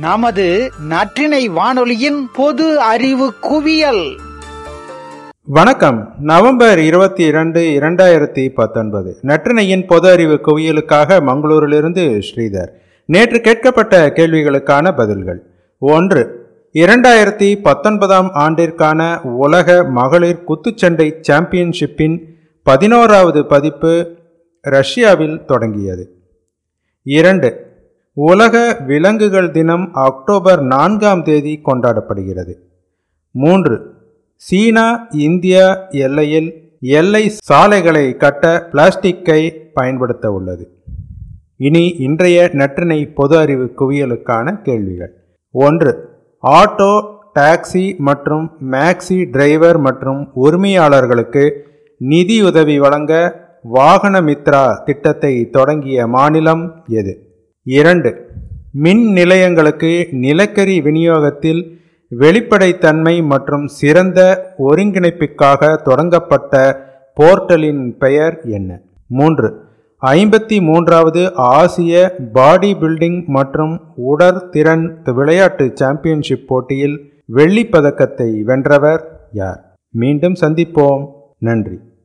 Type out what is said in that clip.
நமது நற்றினை வானொலியின் பொது அறிவு குவியல். வணக்கம். நவம்பர் இருபத்தி இரண்டு இரண்டாயிரத்தி பத்தொன்பது. நற்றினையின் பொது அறிவு குவியலுக்காக மங்களூரிலிருந்து ஸ்ரீதர். நேற்று கேட்கப்பட்ட கேள்விகளுக்கான பதில்கள். ஒன்று இரண்டாயிரத்தி பத்தொன்பதாம் ஆண்டிற்கான உலக மகளிர் குத்துச்சண்டை சாம்பியன்ஷிப்பின் பதினோராவது பதிப்பு ரஷ்யாவில் தொடங்கியது. இரண்டு உலக விலங்குகள் தினம் அக்டோபர் நான்காம் தேதி கொண்டாடப்படுகிறது. மூன்று சீனா இந்தியா எல்லையில் எல்லை சாலைகளை கட்ட பிளாஸ்டிக்கை பயன்படுத்த உள்ளது. இனி இன்றைய நற்றினை பொது அறிவு குவியலுக்கான கேள்விகள். ஒன்று ஆட்டோ டாக்ஸி மற்றும் மேக்ஸி டிரைவர் மற்றும் உரிமையாளர்களுக்கு நிதியுதவி வழங்க வாகன மித்ரா திட்டத்தை தொடங்கிய மாநிலம் எது? இரண்டு மின் நிலையங்களுக்கு நிலக்கரி விநியோகத்தில் வெளிப்படைத்தன்மை மற்றும் சிறந்த ஒருங்கிணைப்புக்காக தொடங்கப்பட்ட போர்ட்டலின் பெயர் என்ன? மூன்று ஐம்பத்தி மூன்றாவது ஆசிய பாடி பில்டிங் மற்றும் உடற்திறன் விளையாட்டு சாம்பியன்ஷிப் போட்டியில் வெள்ளிப் பதக்கத்தை வென்றவர் யார்? மீண்டும் சந்திப்போம். நன்றி.